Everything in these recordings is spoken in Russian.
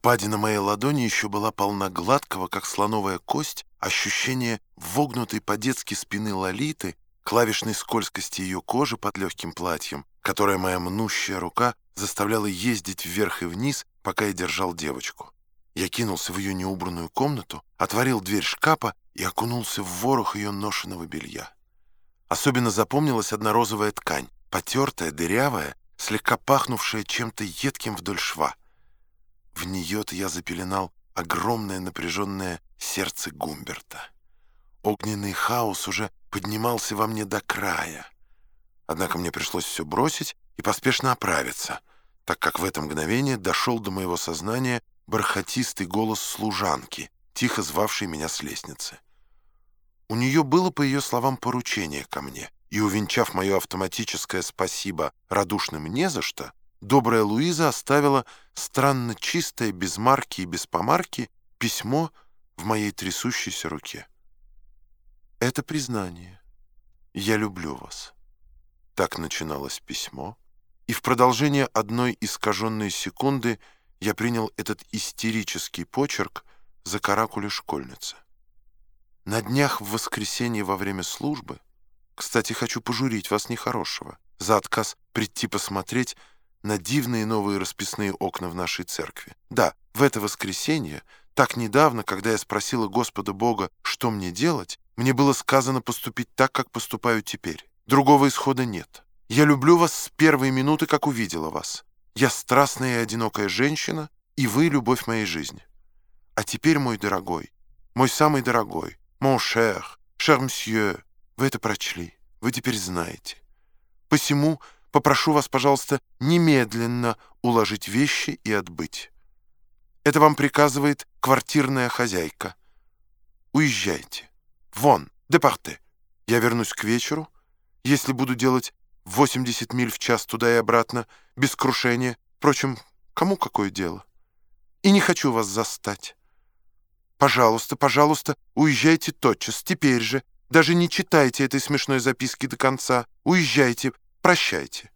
Впадина моей ладони еще была полна гладкого, как слоновая кость, ощущение вогнутой по-детски спины Лолиты, клавишной скользкости ее кожи под легким платьем, которое моя мнущая рука заставляла ездить вверх и вниз, пока я держал девочку. Я кинулся в ее неубранную комнату, отворил дверь шкафа и окунулся в ворох ее ношеного белья. Особенно запомнилась одна розовая ткань, потертая, дырявая, слегка пахнувшая чем-то едким вдоль шва. В нее-то я запеленал огромное напряженное сердце Гумберта. Огненный хаос уже поднимался во мне до края. Однако мне пришлось все бросить и поспешно оправиться, так как в это мгновение дошел до моего сознания бархатистый голос служанки, тихо звавшей меня с лестницы. У нее было, по ее словам, поручение ко мне, и, увенчав мое автоматическое спасибо радушным «не за что», добрая Луиза оставила странно чистое, без марки и без помарки, письмо в моей трясущейся руке. Это признание. Я люблю вас. Так начиналось письмо, и в продолжение одной искаженной секунды я принял этот истерический почерк за каракули школьницы. На днях в воскресенье во время службы, кстати, хочу пожурить вас нехорошего, за отказ прийти посмотреть на дивные новые расписные окна в нашей церкви. Да, в это воскресенье, так недавно, когда я спросила Господа Бога, что мне делать, мне было сказано поступить так, как поступаю теперь. Другого исхода нет. Я люблю вас с первой минуты, как увидела вас. Я страстная и одинокая женщина, и вы — любовь моей жизни. А теперь, мой дорогой, мой самый дорогой, mon cher, cher monsieur, вы это прочли, вы теперь знаете. Посему Попрошу вас, пожалуйста, немедленно уложить вещи и отбыть. Это вам приказывает квартирная хозяйка. Уезжайте. Вон, департе. Я вернусь к вечеру. Если буду делать 80 миль в час туда и обратно, без крушения. Впрочем, кому какое дело? И не хочу вас застать. Пожалуйста, пожалуйста, уезжайте тотчас, теперь же. Даже не читайте этой смешной записки до конца. Уезжайте, Прощайте.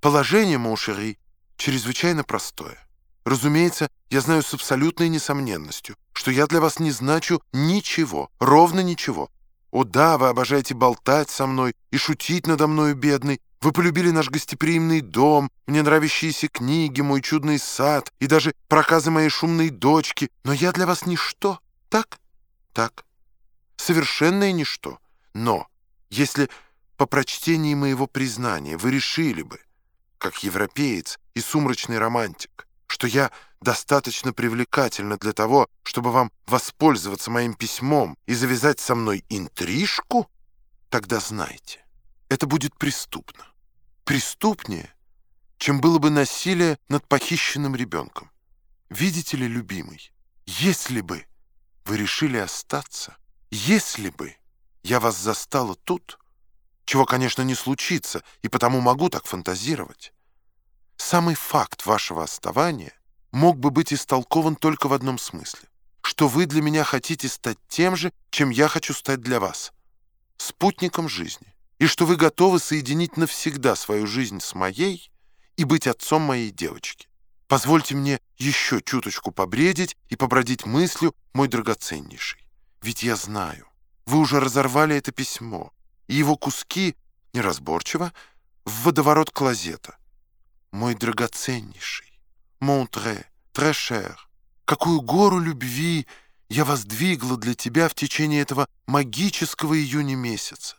Положение, mon chéri, чрезвычайно простое. Разумеется, я знаю с абсолютной несомненностью, что я для вас не значу ничего, ровно ничего. О да, вы обожаете болтать со мной и шутить надо мною, бедный. Вы полюбили наш гостеприимный дом, мне нравящиеся книги, мой чудный сад и даже проказы моей шумной дочки. Но я для вас ничто. Так? Так. Совершенное ничто. Но если по прочтении моего признания вы решили бы, как европеец и сумрачный романтик, что я достаточно привлекательна для того, чтобы вам воспользоваться моим письмом и завязать со мной интрижку, тогда знайте, это будет преступно. Преступнее, чем было бы насилие над похищенным ребенком. Видите ли, любимый, если бы вы решили остаться, если бы я вас застала тут, чего, конечно, не случится, и потому могу так фантазировать. Самый факт вашего оставания мог бы быть истолкован только в одном смысле, что вы для меня хотите стать тем же, чем я хочу стать для вас, спутником жизни, и что вы готовы соединить навсегда свою жизнь с моей и быть отцом моей девочки. Позвольте мне еще чуточку побредить и побродить мыслью, мой драгоценнейший. Ведь я знаю, вы уже разорвали это письмо, и его куски, неразборчиво, в водоворот клозета. Мой драгоценнейший, Монтре, Трешер, какую гору любви я воздвигла для тебя в течение этого магического июня месяца.